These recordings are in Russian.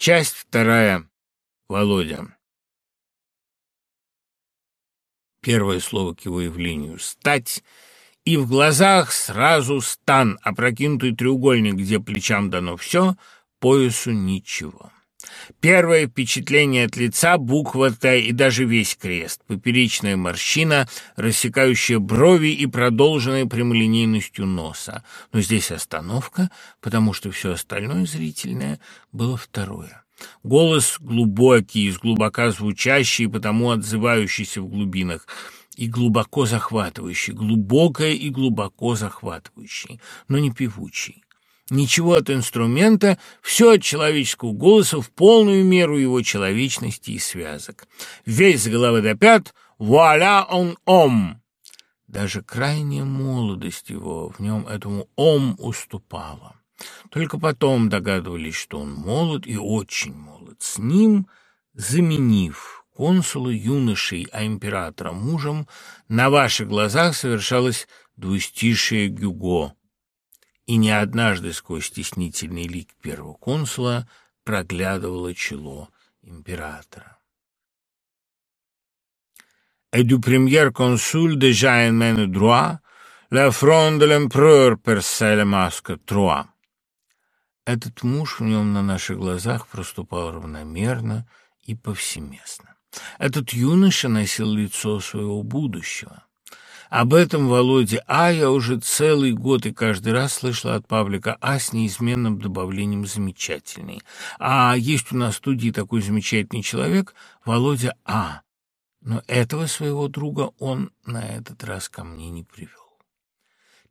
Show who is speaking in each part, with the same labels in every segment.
Speaker 1: Часть вторая. Володя. Первое слово к его явлению — «стать», и в глазах сразу стан, опрокинутый треугольник, где плечам дано все, поясу ничего. Первое впечатление от лица — буква «Т» и даже весь крест, поперечная морщина, рассекающая брови и продолженная прямолинейностью носа. Но здесь остановка, потому что все остальное зрительное было второе. Голос глубокий, из глубока звучащий, потому отзывающийся в глубинах, и глубоко захватывающий, глубокое и глубоко захватывающий, но не певучий. Ничего от инструмента, все от человеческого голоса в полную меру его человечности и связок. Весь с головы до пят «Вуаля он ом!» Даже крайняя молодость его в нем этому «ом» уступала. Только потом догадывались, что он молод и очень молод. С ним, заменив консула юношей, а императора мужем, на ваших глазах совершалось двустишие Гюго, и не однажды сквозь стеснительный лик первого консула проглядывало чело императора. Et du premier consul déjà en main droit, la front de l'empereur perçait le masque trois. Этот муж в нем на наших глазах проступал равномерно и повсеместно. Этот юноша носил лицо своего будущего. Об этом Володе А я уже целый год и каждый раз слышала от Павлика А с неизменным добавлением «замечательный». А есть у нас в студии такой замечательный человек Володя А. Но этого своего друга он на этот раз ко мне не привел.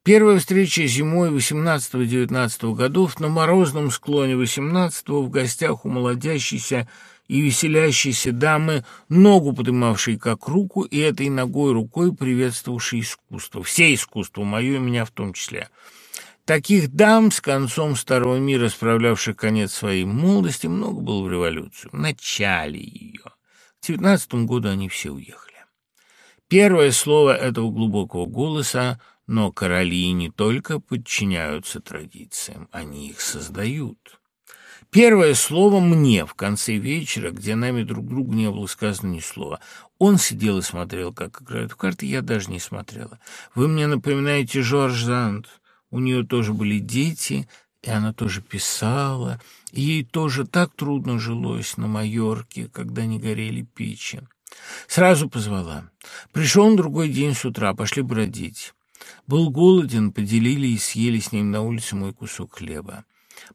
Speaker 1: Первая встреча зимой 18-19 годов на морозном склоне 18-го в гостях у молодящейся и веселящейся дамы, ногу подымавшей как руку, и этой ногой рукой приветствовавшей искусство. Все искусство, мое и меня в том числе. Таких дам с концом Старого мира, справлявших конец своей молодости, много было в революцию, в начале ее. К девятнадцатому году они все уехали. Первое слово этого глубокого голоса но короли не только подчиняются традициям, они их создают. Первое слово «мне» в конце вечера, где нами друг другу не было сказано ни слова. Он сидел и смотрел, как играют в карты, я даже не смотрела. Вы мне напоминаете Жорж Зант. У нее тоже были дети, и она тоже писала, и ей тоже так трудно жилось на Майорке, когда не горели печи. Сразу позвала. Пришел он другой день с утра, пошли бродить. Был голоден, поделили и съели с ним на улице мой кусок хлеба.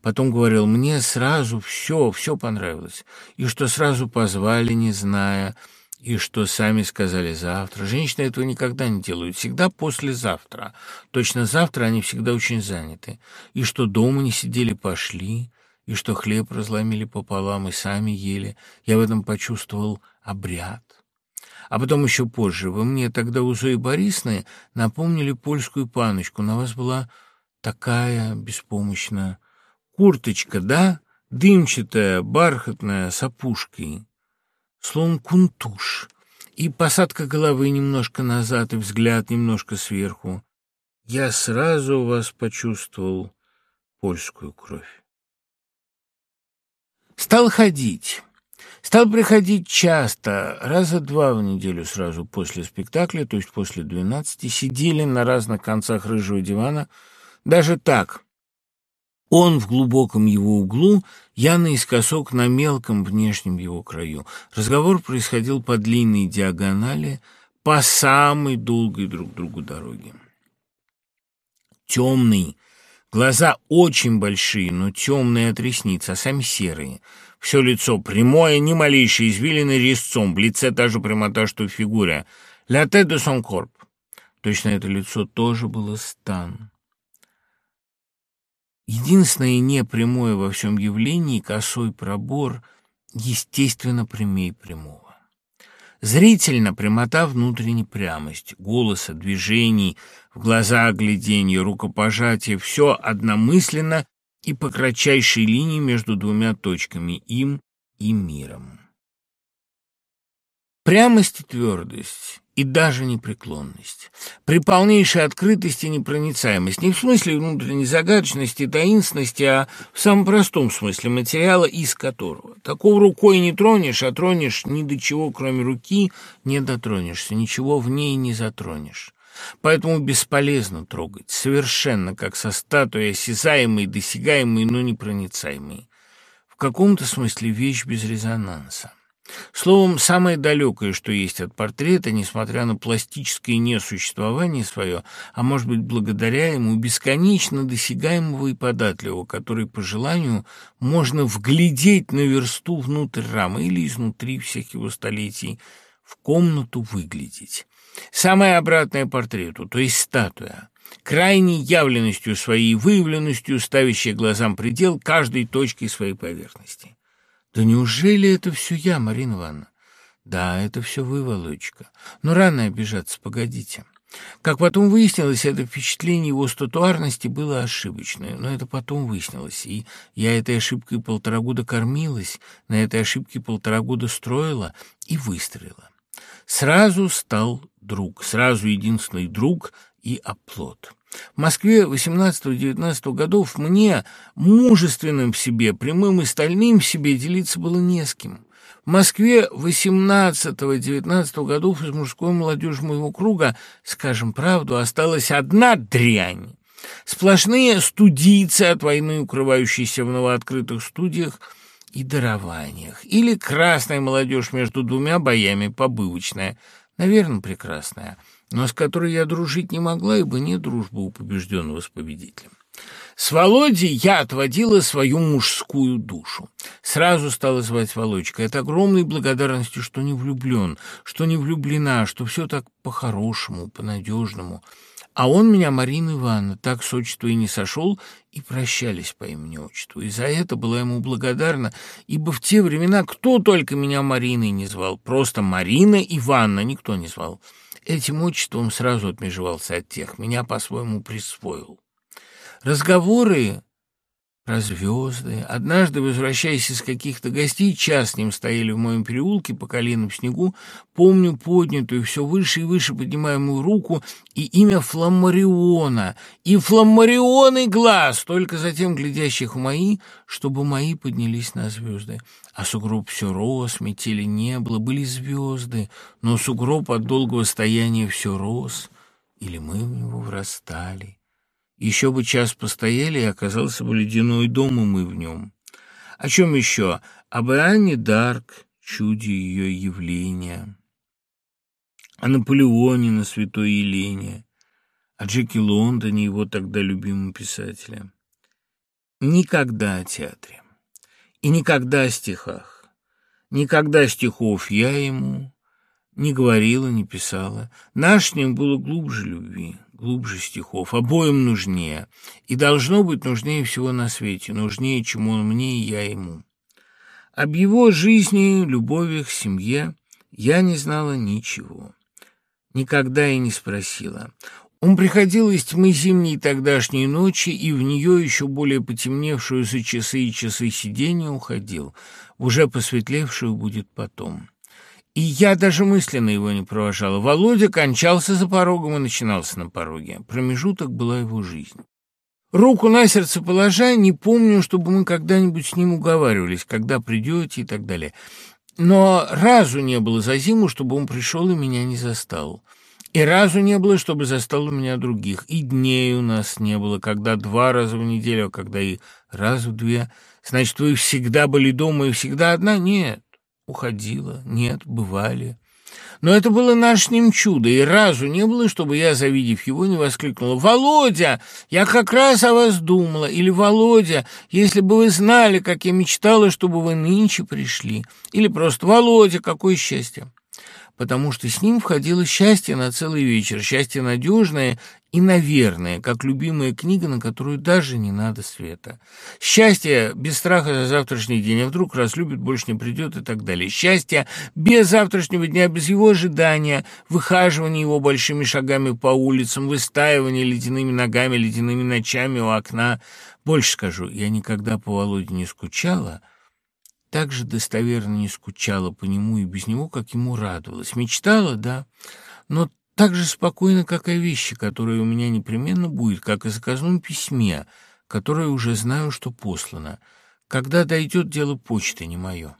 Speaker 1: Потом говорил, мне сразу все, все понравилось, и что сразу позвали, не зная, и что сами сказали завтра. Женщины этого никогда не делают, всегда послезавтра. Точно завтра они всегда очень заняты. И что дома не сидели, пошли, и что хлеб разломили пополам и сами ели. Я в этом почувствовал обряд. А потом еще позже. Вы мне тогда у Зои Борисовны напомнили польскую паночку. На вас была такая беспомощная курточка, да? Дымчатая, бархатная, с опушкой. Словом, кунтуш. И посадка головы немножко назад, и взгляд немножко сверху. Я сразу у вас почувствовал польскую кровь. Стал ходить. Стал приходить часто, раза два в неделю сразу после спектакля, то есть после двенадцати, сидели на разных концах рыжего дивана, даже так. Он в глубоком его углу, я наискосок на мелком внешнем его краю. Разговор происходил по длинной диагонали, по самой долгой друг другу дороге. Темный, глаза очень большие, но темные от ресниц, а сами серые — все лицо прямое, ни малейшей извилины резцом, в лице та же прямота, что в фигуре. «La tête de son corps». Точно это лицо тоже было стан. Единственное непрямое во всем явлении — косой пробор, естественно, прямей прямого. Зрительно прямота внутренней прямость, голоса, движений, в глаза гляденье, рукопожатие — все одномысленно и по кратчайшей линии между двумя точками им и миром. Прямость и твердость и даже непреклонность. При полнейшей открытости и непроницаемость. Не в смысле внутренней загадочности и таинственности, а в самом простом смысле материала, из которого. Такого рукой не тронешь, а тронешь ни до чего, кроме руки, не дотронешься, ничего в ней не затронешь. Поэтому бесполезно трогать, совершенно как со статуей осязаемой, досягаемой, но непроницаемой. В каком-то смысле вещь без резонанса. Словом, самое далекое, что есть от портрета, несмотря на пластическое несуществование свое, а может быть, благодаря ему, бесконечно досягаемого и податливого, который, по желанию, можно вглядеть на версту внутрь рамы или изнутри всех его столетий, в комнату выглядеть. Самое обратное портрету, то есть статуя, крайней явленностью своей выявленностью, ставящая глазам предел каждой точки своей поверхности. Да неужели это все я, Марина Ивановна? Да, это все вы, Володечка. Но рано обижаться, погодите. Как потом выяснилось, это впечатление его статуарности было ошибочное, но это потом выяснилось, и я этой ошибкой полтора года кормилась, на этой ошибке полтора года строила и выстроила. Сразу стал друг, сразу единственный друг и оплот. В Москве 18-19 годов мне, мужественным в себе, прямым и стальным в себе, делиться было не с кем. В Москве 18-19 годов из мужской молодежи моего круга, скажем правду, осталась одна дрянь. Сплошные студийцы от войны, укрывающиеся в новооткрытых студиях и дарованиях. Или красная молодежь между двумя боями, побывочная. Наверное, прекрасная но с которой я дружить не могла, ибо нет дружбы у побежденного с победителем. С Володей я отводила свою мужскую душу. Сразу стала звать Володечка. Это огромной благодарностью, что не влюблен, что не влюблена, что все так по-хорошему, по-надежному. А он меня, Марина Ивановна, так с отчества и не сошел, и прощались по имени-отчеству. И за это была ему благодарна, ибо в те времена кто только меня Мариной не звал. Просто Марина Ивановна никто не звал. Этим отчеством сразу отмежевался от тех, меня по-своему присвоил. Разговоры про звезды. Однажды, возвращаясь из каких-то гостей, час с ним стояли в моем переулке по коленам в снегу, помню поднятую все выше и выше поднимаемую руку и имя Фламмариона, и Фламмарионый глаз, только затем глядящих в мои, чтобы мои поднялись на звезды. А сугроб все рос, метели не было, были звезды, но сугроб от долгого стояния все рос, или мы в него врастали. Еще бы час постояли, и оказался бы ледяной дом, и мы в нем. О чем еще? Об Иоанне Дарк, чуде ее явления, о Наполеоне на Святой Елене, о Джеки Лондоне, его тогда любимом писателе. Никогда о театре. И никогда о стихах. Никогда стихов я ему не говорила, не писала. Наш с ним было глубже любви глубже стихов, обоим нужнее, и должно быть нужнее всего на свете, нужнее, чем он мне и я ему. Об его жизни, любовях, семье я не знала ничего. Никогда и не спросила. Он приходил из тьмы зимней тогдашней ночи, и в нее еще более потемневшую за часы и часы сидения уходил. Уже посветлевшую будет потом. И я даже мысленно его не провожала. Володя кончался за порогом и начинался на пороге. Промежуток была его жизнь. Руку на сердце положа, не помню, чтобы мы когда-нибудь с ним уговаривались, когда придете и так далее. Но разу не было за зиму, чтобы он пришел и меня не застал. И разу не было, чтобы застал у меня других. И дней у нас не было, когда два раза в неделю, а когда и раз в две. Значит, вы всегда были дома и всегда одна? Нет. Уходила? Нет, бывали. Но это было наш с ним чудо, и разу не было, чтобы я, завидев его, не воскликнула «Володя, я как раз о вас думала!» или «Володя, если бы вы знали, как я мечтала, чтобы вы нынче пришли!» или просто «Володя, какое счастье!» Потому что с ним входило счастье на целый вечер, счастье надежное и наверное, как любимая книга, на которую даже не надо света. Счастье без страха за завтрашний день, а вдруг раз любит, больше не придет и так далее. Счастье без завтрашнего дня, без его ожидания, выхаживания его большими шагами по улицам, выстаивания ледяными ногами, ледяными ночами у окна. Больше скажу, я никогда по Володе не скучала, так же достоверно не скучала по нему и без него, как ему радовалась. Мечтала, да, но так же спокойно, как о вещи, которая у меня непременно будет, как о заказном письме, которое уже знаю, что послано. Когда дойдет дело почты, не мое.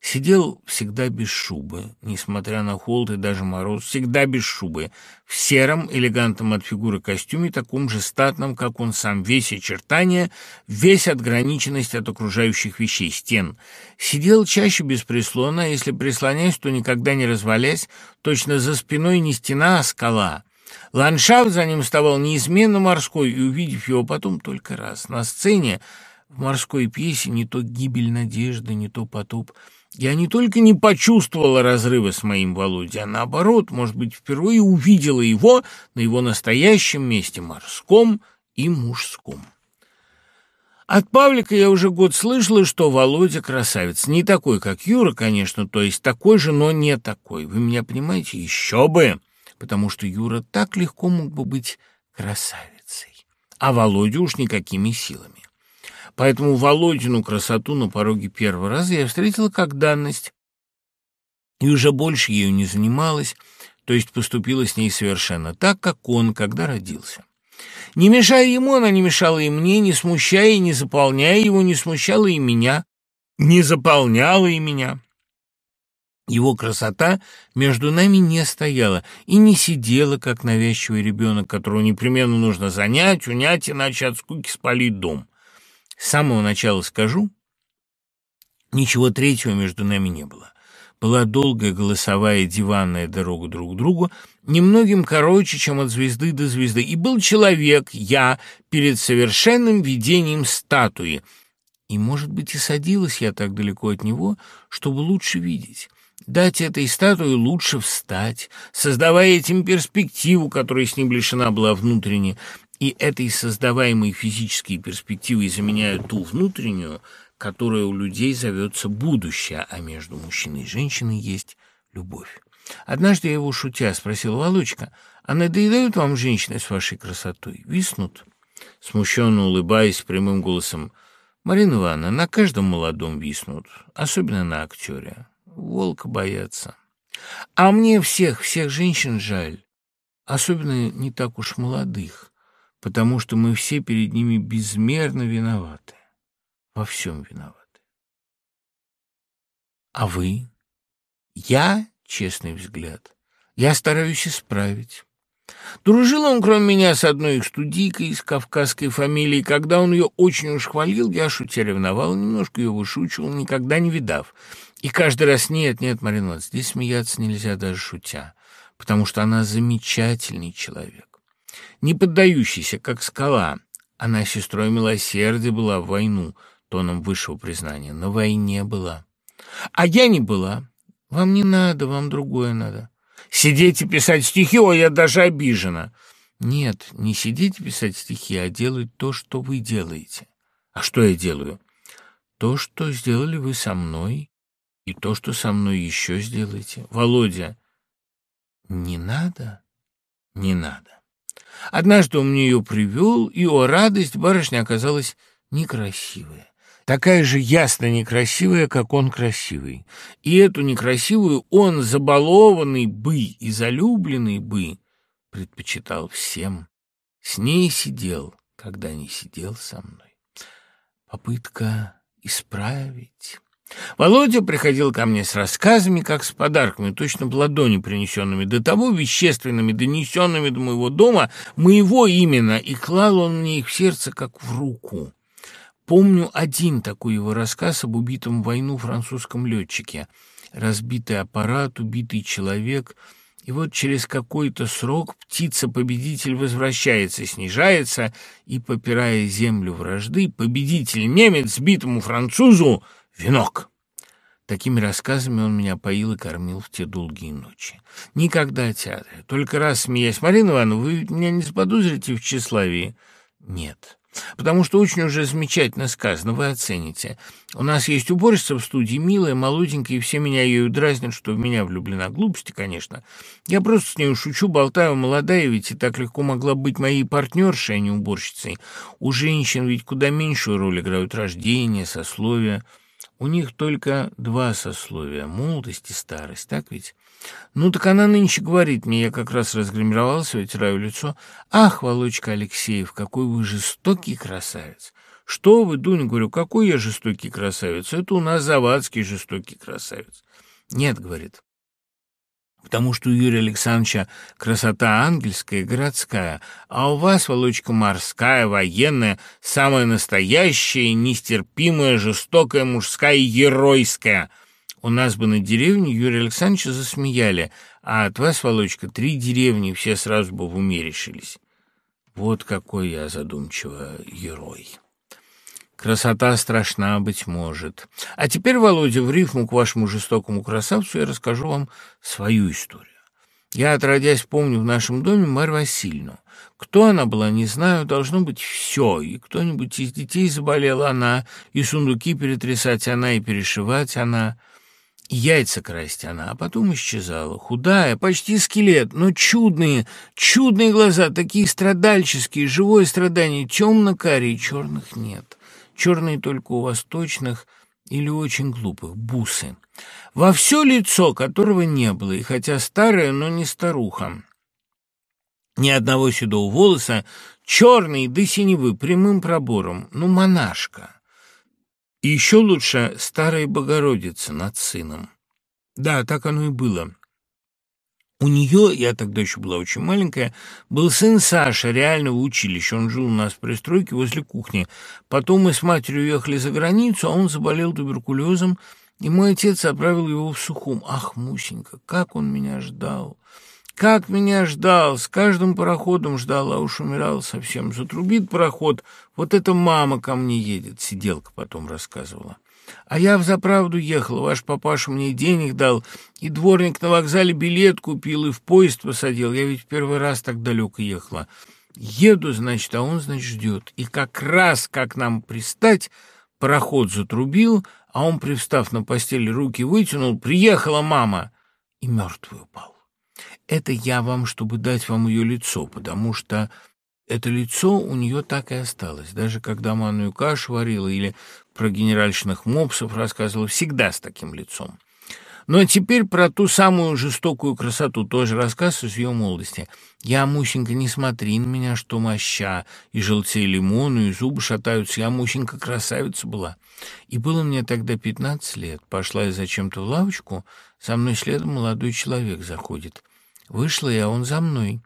Speaker 1: Сидел всегда без шубы, несмотря на холод и даже мороз, всегда без шубы, в сером, элегантном от фигуры костюме, таком же статном, как он сам, весь очертания, весь отграниченность от окружающих вещей, стен. Сидел чаще без прислона, если прислонясь, то никогда не развалясь, точно за спиной не стена, а скала. Ландшафт за ним вставал неизменно морской, и, увидев его потом только раз, на сцене, в морской пьесе не то гибель надежды, не то потоп — я не только не почувствовала разрыва с моим Володей, а наоборот, может быть, впервые увидела его на его настоящем месте, морском и мужском. От Павлика я уже год слышала, что Володя красавец. Не такой, как Юра, конечно, то есть такой же, но не такой. Вы меня понимаете? Еще бы! Потому что Юра так легко мог бы быть красавицей. А Володя уж никакими силами. Поэтому Володину красоту на пороге первого раза я встретила как данность и уже больше ею не занималась, то есть поступила с ней совершенно так, как он, когда родился. Не мешая ему, она не мешала и мне, не смущая и не заполняя его, не смущала и меня, не заполняла и меня. Его красота между нами не стояла и не сидела, как навязчивый ребенок, которого непременно нужно занять, унять, иначе от скуки спалить дом. С самого начала скажу, ничего третьего между нами не было. Была долгая голосовая диванная дорога друг к другу, немногим короче, чем от звезды до звезды. И был человек, я, перед совершенным видением статуи. И, может быть, и садилась я так далеко от него, чтобы лучше видеть дать этой статуе лучше встать, создавая этим перспективу, которая с ним лишена была внутренне, и этой создаваемой физической перспективой заменяют ту внутреннюю, которая у людей зовется будущее, а между мужчиной и женщиной есть любовь. Однажды я его, шутя, спросил, «Володька, а надоедают вам женщины с вашей красотой? Виснут?» Смущенно улыбаясь прямым голосом, «Марина Ивановна, на каждом молодом виснут, особенно на актере. Волка боятся. А мне всех, всех женщин жаль, особенно не так уж молодых потому что мы все перед ними безмерно виноваты, во всем виноваты. А вы? Я, честный взгляд, я стараюсь исправить. Дружил он, кроме меня, с одной их студийкой из кавказской фамилии. Когда он ее очень уж хвалил, я, шутя, ревновал, немножко ее вышучивал, никогда не видав. И каждый раз «нет, нет, Марина, здесь смеяться нельзя даже шутя, потому что она замечательный человек не поддающийся, как скала. Она сестрой милосердия была в войну, тоном высшего признания. На войне была. А я не была. Вам не надо, вам другое надо. Сидеть и писать стихи, ой, я даже обижена. Нет, не сидеть и писать стихи, а делать то, что вы делаете. А что я делаю? То, что сделали вы со мной, и то, что со мной еще сделаете. Володя, не надо, не надо. Однажды он мне ее привел, и, о радость, барышня оказалась некрасивая. Такая же ясно некрасивая, как он красивый. И эту некрасивую он, забалованный бы и залюбленный бы, предпочитал всем. С ней сидел, когда не сидел со мной. Попытка исправить... Володя приходил ко мне с рассказами, как с подарками, точно в ладони принесенными, до того вещественными, донесенными до моего дома, моего именно, и клал он мне их в сердце, как в руку. Помню один такой его рассказ об убитом в войну французском летчике. Разбитый аппарат, убитый человек — и вот через какой-то срок птица-победитель возвращается, снижается, и, попирая землю вражды, победитель-немец сбитому французу венок. Такими рассказами он меня поил и кормил в те долгие ночи. Никогда театре. Только раз, смеясь, «Марина Ивановна, вы меня не заподозрите в тщеславии?» «Нет, потому что очень уже замечательно сказано, вы оцените. У нас есть уборщица в студии, милая, молоденькая, и все меня ею дразнят, что в меня влюблена. Глупости, конечно. Я просто с ней шучу, болтаю, молодая ведь и так легко могла быть моей партнершей, а не уборщицей. У женщин ведь куда меньшую роль играют рождение, сословие». У них только два сословия — молодость и старость, так ведь? Ну, так она нынче говорит мне, я как раз разгримировался, вытираю лицо. Ах, Володька Алексеев, какой вы жестокий красавец! Что вы, Дуня, говорю, какой я жестокий красавец? Это у нас завадский жестокий красавец. Нет, говорит, потому что у Юрия Александровича красота ангельская городская, а у вас, Володька, морская, военная, самая настоящая, нестерпимая, жестокая, мужская геройская. У нас бы на деревне Юрия Александровича засмеяли, а от вас, Володька, три деревни, все сразу бы в уме решились. Вот какой я задумчиво герой. Красота страшна, быть может. А теперь, Володя, в рифму к вашему жестокому красавцу я расскажу вам свою историю. Я, отродясь, помню в нашем доме Марь Васильевну. Кто она была, не знаю, должно быть все. И кто-нибудь из детей заболела она, и сундуки перетрясать она, и перешивать она, и яйца красть она, а потом исчезала. Худая, почти скелет, но чудные, чудные глаза, такие страдальческие, живое страдание, темно-карие, черных нет черные только у восточных или очень глупых, бусы. Во все лицо, которого не было, и хотя старая, но не старуха. Ни одного седого волоса, черный до синевы, прямым пробором, ну, монашка. И еще лучше старая Богородица над сыном. Да, так оно и было. У нее, я тогда еще была очень маленькая, был сын Саша реального училища. Он жил у нас в пристройке возле кухни. Потом мы с матерью уехали за границу, а он заболел туберкулезом, и мой отец отправил его в Сухум. Ах, Мусенька, как он меня ждал! Как меня ждал! С каждым пароходом ждал, а уж умирал совсем. Затрубит пароход, вот эта мама ко мне едет, сиделка потом рассказывала. А я в заправду ехал, ваш папаша мне денег дал, и дворник на вокзале билет купил, и в поезд посадил. Я ведь в первый раз так далеко ехала. Еду, значит, а он, значит, ждет. И как раз, как нам пристать, пароход затрубил, а он, привстав на постели, руки вытянул, приехала мама, и мертвый упал. Это я вам, чтобы дать вам ее лицо, потому что это лицо у нее так и осталось. Даже когда манную кашу варила или про генеральшных мопсов рассказывала, всегда с таким лицом. Ну а теперь про ту самую жестокую красоту, тоже рассказ из ее молодости. Я, Мусенька, не смотри на меня, что моща, и желтее лимону, и зубы шатаются. Я, Мусенька, красавица была. И было мне тогда пятнадцать лет. Пошла я зачем-то в лавочку, за мной следом молодой человек заходит. Вышла я, он за мной.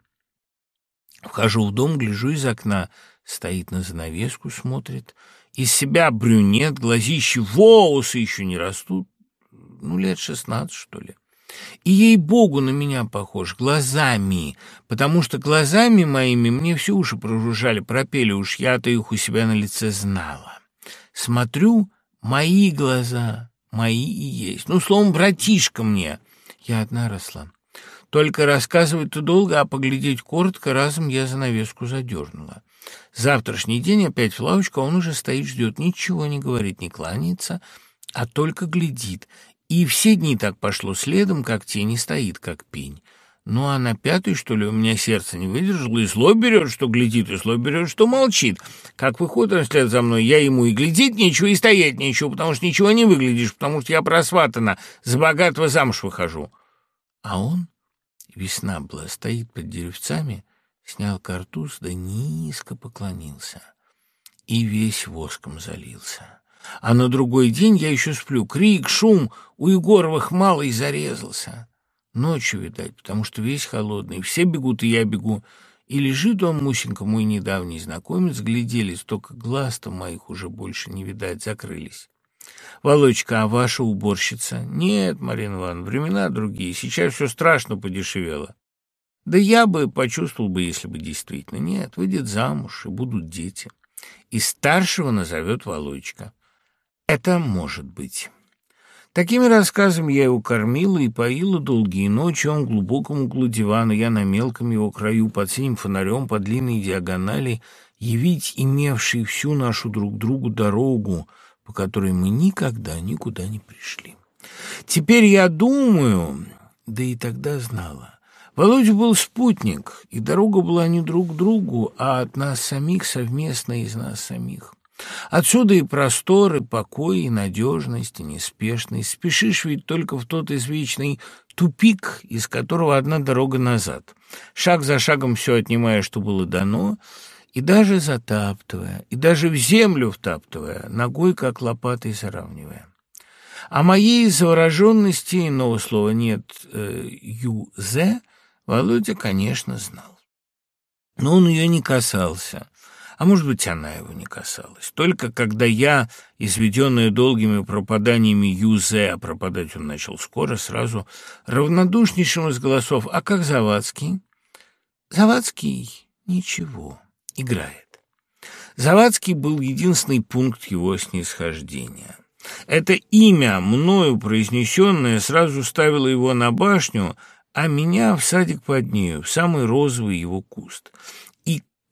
Speaker 1: Вхожу в дом, гляжу из окна. Стоит на занавеску, смотрит. Из себя брюнет, глазищи, волосы еще не растут. Ну, лет шестнадцать, что ли. И ей-богу на меня похож, глазами, потому что глазами моими мне все уши прожужжали, пропели, уж я-то их у себя на лице знала. Смотрю, мои глаза, мои и есть. Ну, словом, братишка мне. Я одна росла. Только рассказывать-то долго, а поглядеть коротко, разом я занавеску задернула. Завтрашний день опять в лавочку, а он уже стоит, ждет, ничего не говорит, не кланяется, а только глядит. И все дни так пошло следом, как тень и стоит, как пень. Ну, а на пятый, что ли, у меня сердце не выдержало, и зло берет, что глядит, и зло берет, что молчит. Как выходит вслед за мной, я ему и глядеть нечего, и стоять нечего, потому что ничего не выглядишь, потому что я просватана, с богатого замуж выхожу. А он Весна была, стоит под деревцами, снял картуз, да низко поклонился. И весь воском залился. А на другой день я еще сплю. Крик, шум, у Егоровых малый зарезался. Ночью, видать, потому что весь холодный. Все бегут, и я бегу. И лежит он, Мусенька, мой недавний знакомец, гляделись, только глаз-то моих уже больше не видать, закрылись. Володька, а ваша уборщица? Нет, Марина Ивановна, времена другие. Сейчас все страшно подешевело. Да я бы почувствовал бы, если бы действительно. Нет, выйдет замуж, и будут дети. И старшего назовет Володька. Это может быть. Такими рассказами я его кормила и поила долгие ночи, он в глубоком углу дивана, я на мелком его краю, под синим фонарем, по длинной диагонали, явить имевший всю нашу друг другу дорогу, по которой мы никогда никуда не пришли. Теперь я думаю, да и тогда знала. Володя был спутник, и дорога была не друг к другу, а от нас самих, совместно из нас самих. Отсюда и простор, и покой, и надежность, и неспешность. Спешишь ведь только в тот извечный тупик, из которого одна дорога назад. Шаг за шагом все отнимая, что было дано, и даже затаптывая, и даже в землю втаптывая, ногой как лопатой заравнивая. О моей завороженности, иного слова нет, э, юзе, Володя, конечно, знал. Но он ее не касался, а может быть, она его не касалась. Только когда я, изведенная долгими пропаданиями Юзе, а пропадать он начал скоро, сразу равнодушнейшим из голосов, «А как Завадский?» «Завадский ничего, играет». Завадский был единственный пункт его снисхождения. Это имя, мною произнесенное, сразу ставило его на башню, а меня в садик под нею, в самый розовый его куст.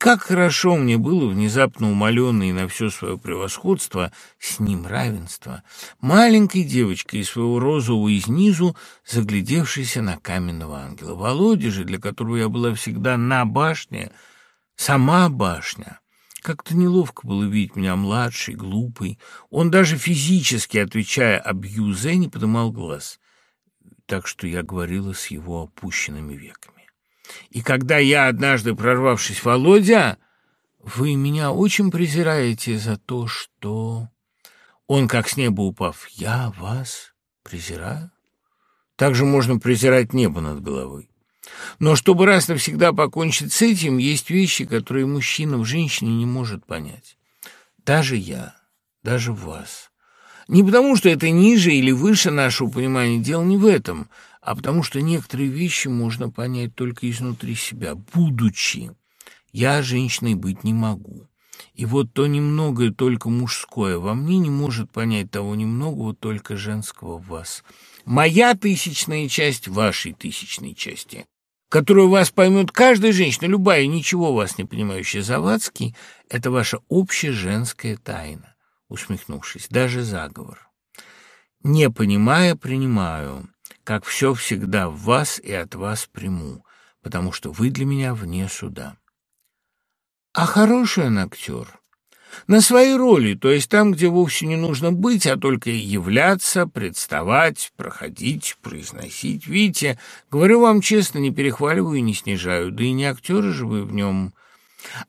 Speaker 1: Как хорошо мне было, внезапно умоленный на все свое превосходство, с ним равенство, маленькой девочкой из своего розового изнизу, заглядевшейся на каменного ангела. Володя же, для которого я была всегда на башне, сама башня. Как-то неловко было видеть меня младшей, глупой. Он даже физически, отвечая об не поднимал глаз. Так что я говорила с его опущенными веками. И когда я однажды, прорвавшись, Володя, вы меня очень презираете за то, что... Он, как с неба упав, я вас презираю? Так же можно презирать небо над головой. Но чтобы раз навсегда покончить с этим, есть вещи, которые мужчина в женщине не может понять. Даже я, даже вас. Не потому, что это ниже или выше нашего понимания, дело не в этом — а потому что некоторые вещи можно понять только изнутри себя, будучи. Я женщиной быть не могу. И вот то немногое только мужское во мне не может понять того немногого только женского в вас. Моя тысячная часть вашей тысячной части, которую вас поймет каждая женщина, любая, ничего вас не понимающая Завадский, это ваша общая женская тайна, усмехнувшись, даже заговор. Не понимая, принимаю как все всегда в вас и от вас приму, потому что вы для меня вне суда. А хороший он актер. На своей роли, то есть там, где вовсе не нужно быть, а только являться, представать, проходить, произносить. Видите, говорю вам честно, не перехваливаю и не снижаю, да и не актеры же вы в нем.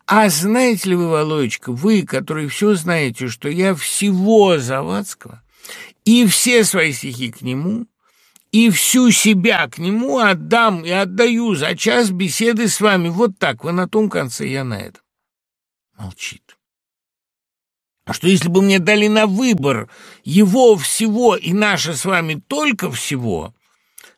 Speaker 1: А знаете ли вы, Володечка, вы, который все знаете, что я всего Завадского и все свои стихи к нему и всю себя к нему отдам и отдаю за час беседы с вами. Вот так, вы на том конце, я на этом. Молчит. А что если бы мне дали на выбор его всего и наше с вами только всего?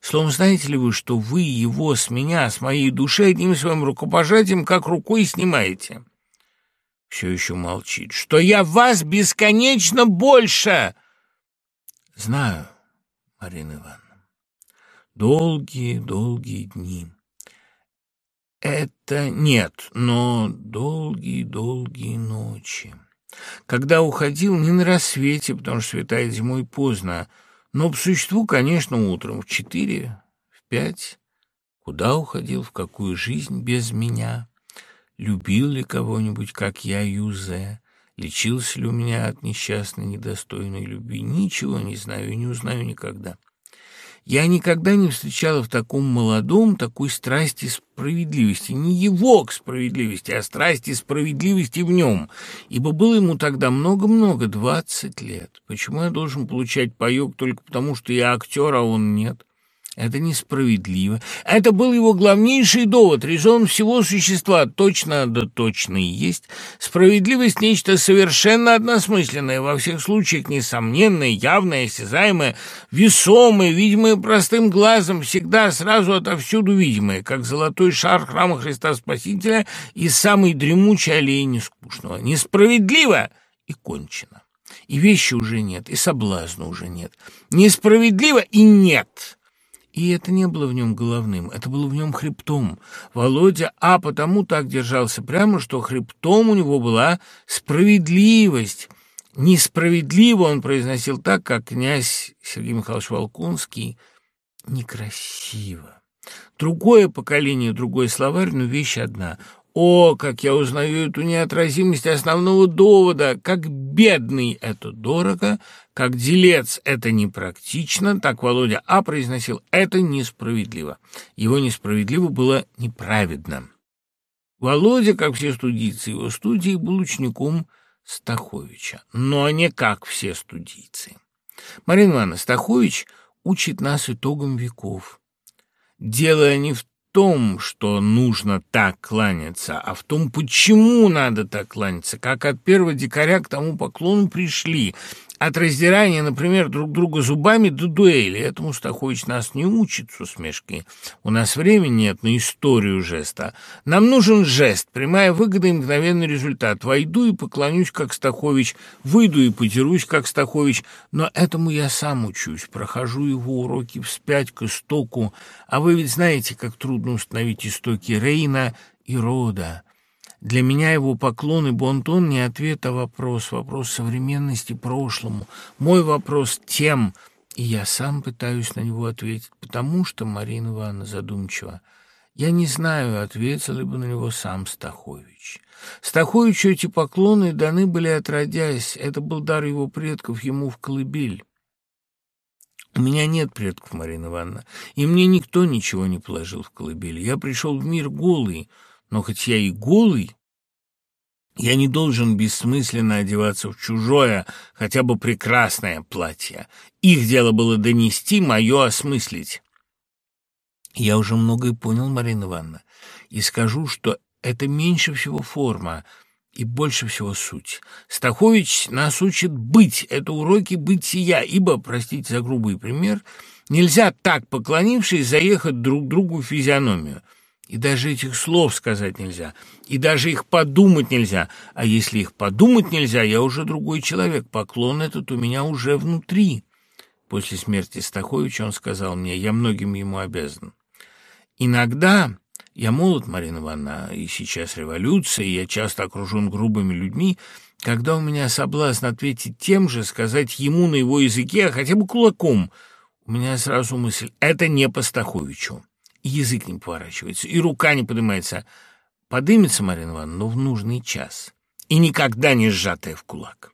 Speaker 1: Словом, знаете ли вы, что вы его с меня, с моей души одним своим рукопожатием как рукой снимаете? Все еще молчит. Что я вас бесконечно больше... Знаю, Марина Ивановна долгие-долгие дни. Это нет, но долгие-долгие ночи. Когда уходил не на рассвете, потому что светает зимой поздно, но по существу, конечно, утром в четыре, в пять. Куда уходил, в какую жизнь без меня? Любил ли кого-нибудь, как я, Юзе? Лечился ли у меня от несчастной, недостойной любви? Ничего не знаю и не узнаю никогда. Я никогда не встречала в таком молодом такой страсти справедливости. Не его к справедливости, а страсти справедливости в нем. Ибо было ему тогда много-много, двадцать лет. Почему я должен получать паёк только потому, что я актер, а он нет? Это несправедливо. Это был его главнейший довод, резон всего существа. Точно да точно и есть. Справедливость – нечто совершенно односмысленное, во всех случаях несомненное, явное, осязаемое, весомое, видимое простым глазом, всегда сразу отовсюду видимое, как золотой шар храма Христа Спасителя и самый дремучий аллеи нескучного. Несправедливо и кончено. И вещи уже нет, и соблазна уже нет. Несправедливо и нет. И это не было в нем головным, это было в нем хребтом. Володя, а потому так держался прямо, что хребтом у него была справедливость. Несправедливо он произносил так, как князь Сергей Михайлович Волконский, некрасиво. Другое поколение, другой словарь, но вещь одна. О, как я узнаю эту неотразимость основного довода! Как бедный это дорого, как делец это непрактично, так Володя А. произносил «это несправедливо». Его несправедливо было неправедно. Володя, как все студийцы его студии, был учеником Стаховича, но не как все студийцы. Марина Ивановна Стахович учит нас итогам веков. Дело не в том, что нужно так кланяться, а в том, почему надо так кланяться, как от первого дикаря к тому поклону пришли, от раздирания, например, друг друга зубами до дуэли. Этому Стахович нас не учит с усмешкой. У нас времени нет на историю жеста. Нам нужен жест, прямая выгода и мгновенный результат. Войду и поклонюсь, как Стахович, выйду и потерусь, как Стахович. Но этому я сам учусь, прохожу его уроки вспять к истоку. А вы ведь знаете, как трудно установить истоки Рейна и рода. Для меня его поклон и бонтон не ответ, а вопрос, вопрос современности прошлому. Мой вопрос тем, и я сам пытаюсь на него ответить, потому что, Марина Ивановна задумчиво, я не знаю, ответил ли бы на него сам Стахович. Стаховичу эти поклоны даны были отродясь, это был дар его предков ему в колыбель. У меня нет предков, Марина Ивановна, и мне никто ничего не положил в колыбель. Я пришел в мир голый, но хоть я и голый, я не должен бессмысленно одеваться в чужое, хотя бы прекрасное платье. Их дело было донести, мое осмыслить. Я уже многое понял, Марина Ивановна, и скажу, что это меньше всего форма и больше всего суть. Стахович нас учит быть, это уроки бытия, ибо, простите за грубый пример, нельзя так, поклонившись, заехать друг другу в физиономию — и даже этих слов сказать нельзя, и даже их подумать нельзя. А если их подумать нельзя, я уже другой человек, поклон этот у меня уже внутри. После смерти Стаховича он сказал мне, я многим ему обязан. Иногда, я молод, Марина Ивановна, и сейчас революция, и я часто окружен грубыми людьми, когда у меня соблазн ответить тем же, сказать ему на его языке, а хотя бы кулаком, у меня сразу мысль, это не по Стаховичу язык не поворачивается, и рука не поднимается. Подымется, Марина Ивановна, но в нужный час, и никогда не сжатая в кулак.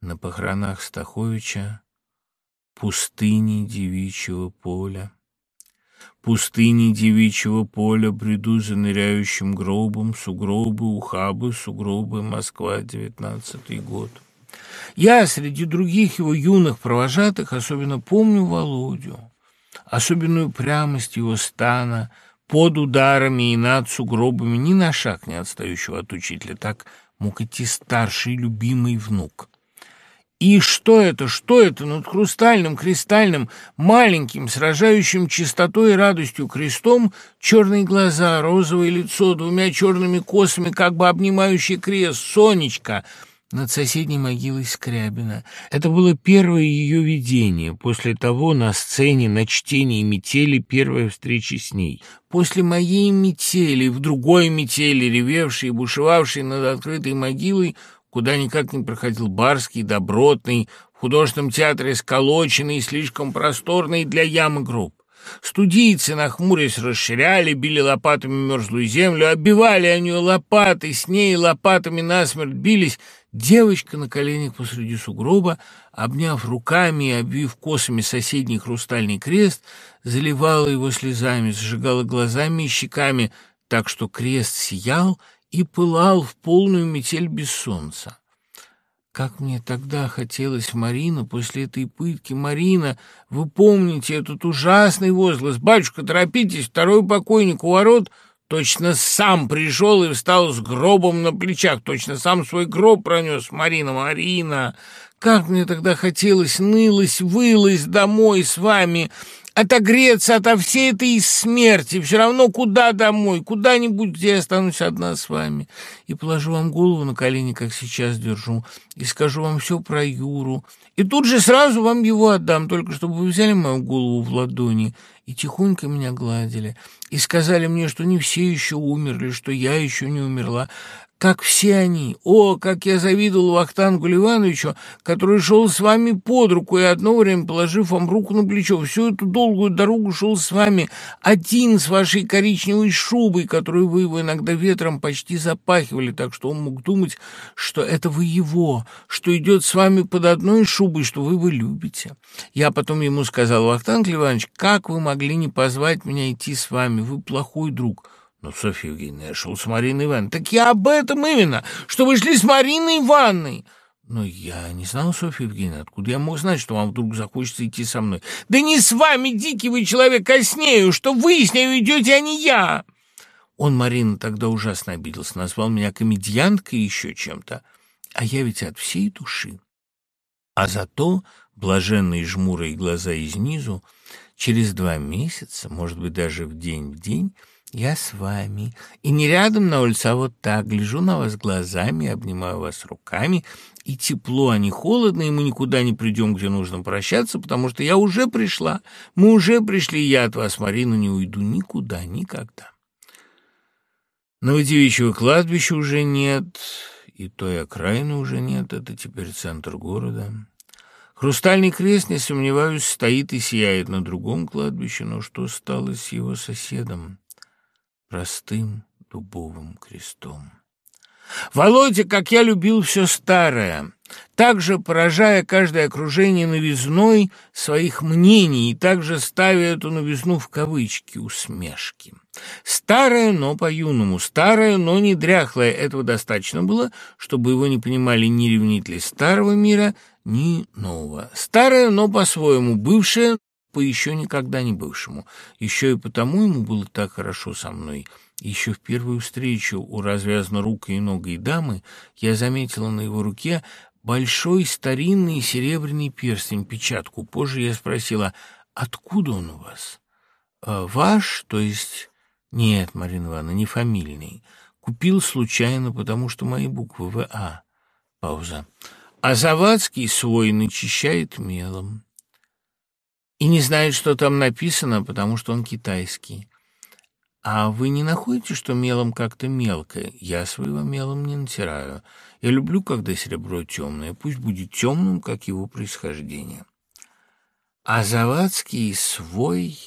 Speaker 1: На похоронах Стаховича пустыни девичьего поля. Пустыни девичьего поля бреду за ныряющим гробом, сугробы, ухабы, сугробы, Москва, девятнадцатый год. Я среди других его юных провожатых особенно помню Володю особенную прямость его стана, под ударами и над сугробами, ни на шаг не отстающего от учителя. Так мог идти старший любимый внук. И что это, что это над хрустальным, кристальным, маленьким, сражающим чистотой и радостью крестом, черные глаза, розовое лицо, двумя черными косами, как бы обнимающий крест, Сонечка — над соседней могилой Скрябина. Это было первое ее видение. После того на сцене, на чтении метели, первая встреча с ней. После моей метели, в другой метели, ревевшей и бушевавшей над открытой могилой, куда никак не проходил барский, добротный, в художественном театре сколоченный и слишком просторный для ямы гроб. Студийцы, нахмурясь, расширяли, били лопатами мерзлую землю, оббивали они лопаты, с ней лопатами насмерть бились, Девочка на коленях посреди сугроба, обняв руками и обвив косами соседний хрустальный крест, заливала его слезами, зажигала глазами и щеками, так что крест сиял и пылал в полную метель без солнца. Как мне тогда хотелось, Марина, после этой пытки, Марина, вы помните этот ужасный возглас, батюшка, торопитесь, второй покойник у ворот — Точно сам пришел и встал с гробом на плечах. Точно сам свой гроб пронес. Марина, Марина, как мне тогда хотелось, нылось, вылось домой с вами, отогреться ото всей этой смерти. Все равно куда домой, куда-нибудь, где я останусь одна с вами. И положу вам голову на колени, как сейчас держу, и скажу вам все про Юру. И тут же сразу вам его отдам, только чтобы вы взяли мою голову в ладони и тихонько меня гладили, и сказали мне, что не все еще умерли, что я еще не умерла. Как все они. О, как я завидовал Вахтангу Ливановичу, который шел с вами под руку и одно время, положив вам руку на плечо, всю эту долгую дорогу шел с вами один с вашей коричневой шубой, которую вы его иногда ветром почти запахивали, так что он мог думать, что это вы его, что идет с вами под одной шубой, что вы его любите. Я потом ему сказал, Вахтанг Ливанович, как вы могли не позвать меня идти с вами? Вы плохой друг. Ну, Софья Евгеньевна, я шел с Мариной Ивановной. Так я об этом именно, что вы шли с Мариной Ивановной. Но я не знал, Софья Евгеньевна, откуда я мог знать, что вам вдруг захочется идти со мной? Да не с вами, дикий вы человек, а с нею, что вы с нею идете, а не я. Он, Марина, тогда ужасно обиделся, назвал меня комедианткой и еще чем-то. А я ведь от всей души. А зато блаженные жмурые глаза изнизу через два месяца, может быть, даже в день в день, я с вами. И не рядом на улице, а вот так. Гляжу на вас глазами, обнимаю вас руками. И тепло, а не холодно, и мы никуда не придем, где нужно прощаться, потому что я уже пришла. Мы уже пришли, я от вас, Марина, не уйду никуда, никогда. Новодевичьего кладбища уже нет, и той окраины уже нет, это теперь центр города. Хрустальный крест, не сомневаюсь, стоит и сияет на другом кладбище, но что стало с его соседом? Простым дубовым крестом. Володя, как я любил все старое, также поражая каждое окружение новизной своих мнений и также ставя эту новизну в кавычки, усмешки. Старое, но по-юному, старое, но не дряхлое. Этого достаточно было, чтобы его не понимали ни ревнители старого мира, ни нового. Старое, но по-своему, бывшее, по еще никогда не бывшему. Еще и потому ему было так хорошо со мной. Еще в первую встречу у развязанной рукой и ногой дамы я заметила на его руке большой старинный серебряный перстень, печатку. Позже я спросила, откуда он у вас? «А «Ваш, то есть...» «Нет, Марина Ивановна, не фамильный. Купил случайно, потому что мои буквы В.А.» Пауза. «А Завадский свой начищает мелом» и не знает, что там написано, потому что он китайский. А вы не находите, что мелом как-то мелко? Я своего мелом не натираю. Я люблю, когда серебро темное, пусть будет темным, как его происхождение. А Завадский свой,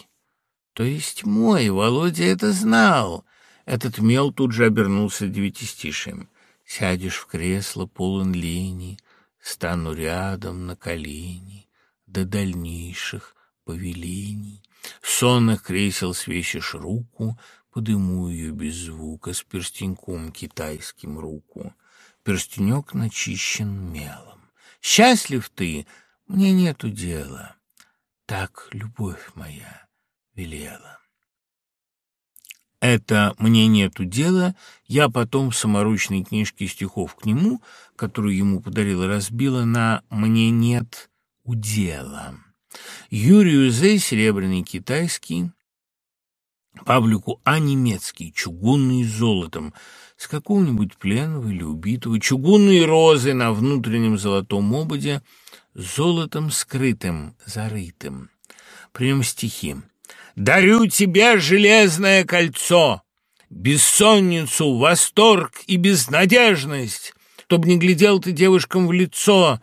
Speaker 1: то есть мой, Володя это знал. Этот мел тут же обернулся девятистишием. Сядешь в кресло, полон лени, стану рядом на колени до дальнейших повелений. Сонных кресел свесишь руку, подыму ее без звука, с перстеньком китайским руку. Перстенек начищен мелом. Счастлив ты, мне нету дела. Так любовь моя велела. Это «мне нету дела» я потом в саморучной книжке стихов к нему, которую ему подарила, разбила на «мне нет удела». Юрию Зей серебряный китайский, Павлику А немецкий, чугунный с золотом, с какого-нибудь пленного или убитого, чугунные розы на внутреннем золотом ободе, золотом скрытым, зарытым. При нем стихи. «Дарю тебе железное кольцо, бессонницу, восторг и безнадежность, чтоб не глядел ты девушкам в лицо,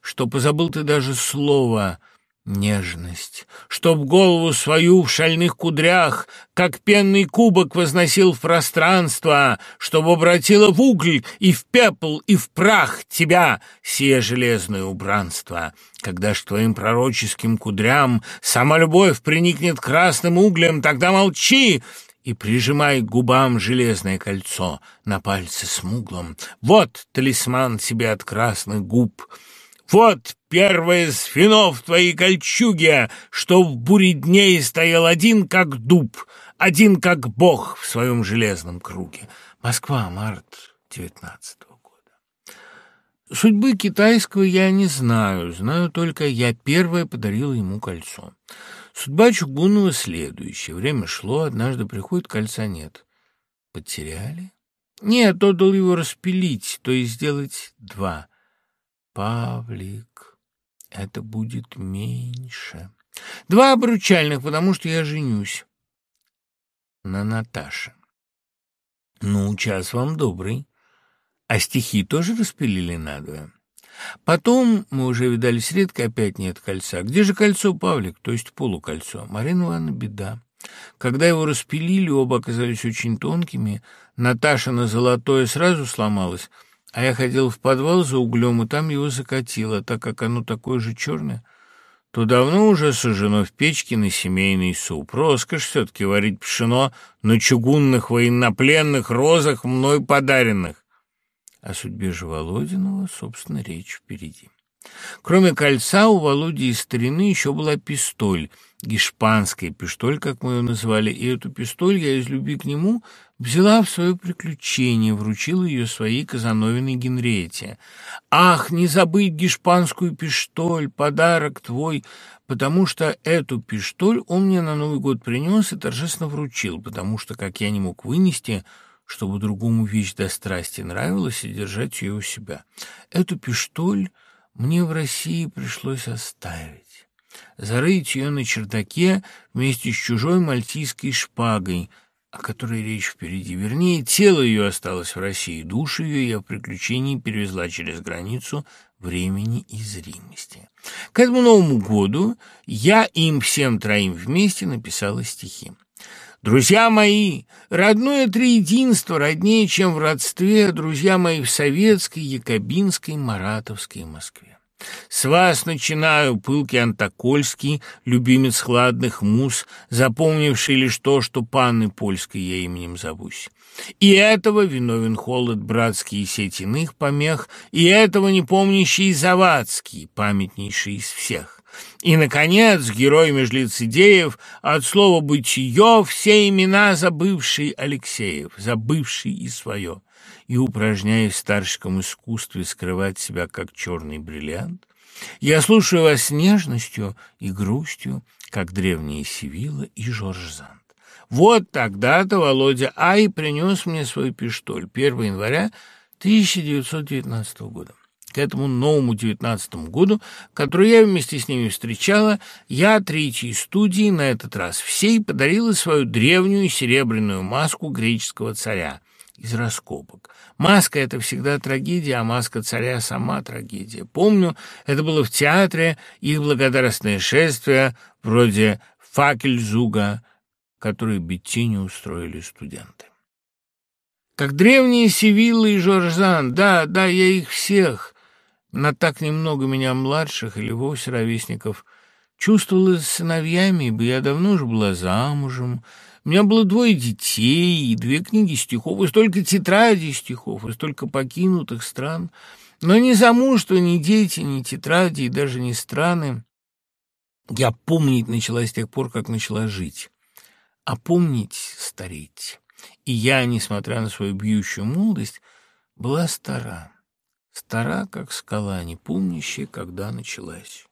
Speaker 1: что позабыл ты даже слово — Нежность, чтоб голову свою в шальных кудрях, как пенный кубок возносил в пространство, чтоб обратила в угль и в пепел и в прах тебя, сие железное убранство. Когда ж твоим пророческим кудрям сама любовь приникнет красным углем, тогда молчи, и прижимай к губам железное кольцо на пальце смуглом. Вот талисман тебе от красных губ — вот первое звено в твоей кольчуге, что в буре дней стоял один, как дуб, один, как бог в своем железном круге. Москва, март девятнадцатого года. Судьбы китайского я не знаю, знаю только, я первое подарила ему кольцо. Судьба Чугунного следующая. Время шло, однажды приходит, кольца нет. Потеряли? Нет, отдал его распилить, то есть сделать два. Павлик, это будет меньше. Два обручальных, потому что я женюсь на Наташе. Ну, час вам добрый. А стихи тоже распилили надвое. Потом мы уже видались редко, опять нет кольца. Где же кольцо, Павлик, то есть полукольцо? Марина Ивановна, беда. Когда его распилили, оба оказались очень тонкими. Наташа на золотое сразу сломалась, а я ходил в подвал за углем, и там его закатило, так как оно такое же черное, то давно уже сожжено в печке на семейный суп. Роскошь все-таки варить пшено на чугунных военнопленных розах, мной подаренных. О судьбе же Володиного, собственно, речь впереди. Кроме кольца, у Володи из старины еще была пистоль, гешпанская пистоль, как мы ее назвали, и эту пистоль я из любви к нему взяла в свое приключение, вручила ее своей Казановиной Генриете. «Ах, не забыть гешпанскую пистоль, подарок твой!» потому что эту пистоль он мне на Новый год принес и торжественно вручил, потому что, как я не мог вынести, чтобы другому вещь до страсти нравилась, и держать ее у себя. Эту пистоль мне в России пришлось оставить. Зарыть ее на чердаке вместе с чужой мальтийской шпагой, о которой речь впереди. Вернее, тело ее осталось в России, душу ее я в приключении перевезла через границу времени и зримости. К этому Новому году я им всем троим вместе написала стихи. Друзья мои, родное триединство роднее, чем в родстве, друзья мои, в советской, якобинской, маратовской Москве. С вас начинаю, пылкий Антокольский, любимец хладных мус, запомнивший лишь то, что панны польской я именем зовусь. И этого виновен холод братский и сеть иных помех, и этого не помнящий Завадский, памятнейший из всех. И, наконец, герой межлицедеев от слова «бытие» все имена забывший Алексеев, забывший и свое, и упражняясь в старческом искусстве скрывать себя как черный бриллиант, я слушаю вас с нежностью и грустью, как древние Сивила и Жорж Занд. Вот тогда-то Володя Ай принес мне свой пиштоль 1 января 1919 года. К этому новому девятнадцатому году, который я вместе с ними встречала, я третьей студии, на этот раз всей, подарила свою древнюю серебряную маску греческого царя из раскопок. Маска — это всегда трагедия, а маска царя — сама трагедия. Помню, это было в театре, их благодарственное шествие, вроде факельзуга, который Беттини устроили студенты. Как древние Севилла и Жоржан, да, да, я их всех, на так немного меня младших или вовсе ровесников, чувствовала с сыновьями, ибо я давно уже была замужем, у меня было двое детей и две книги стихов, и столько тетрадей стихов, и столько покинутых стран. Но ни замужество, ни дети, ни тетради, и даже ни страны я помнить начала с тех пор, как начала жить. А помнить — стареть. И я, несмотря на свою бьющую молодость, была стара. Стара, как скала, не помнящая, когда началась.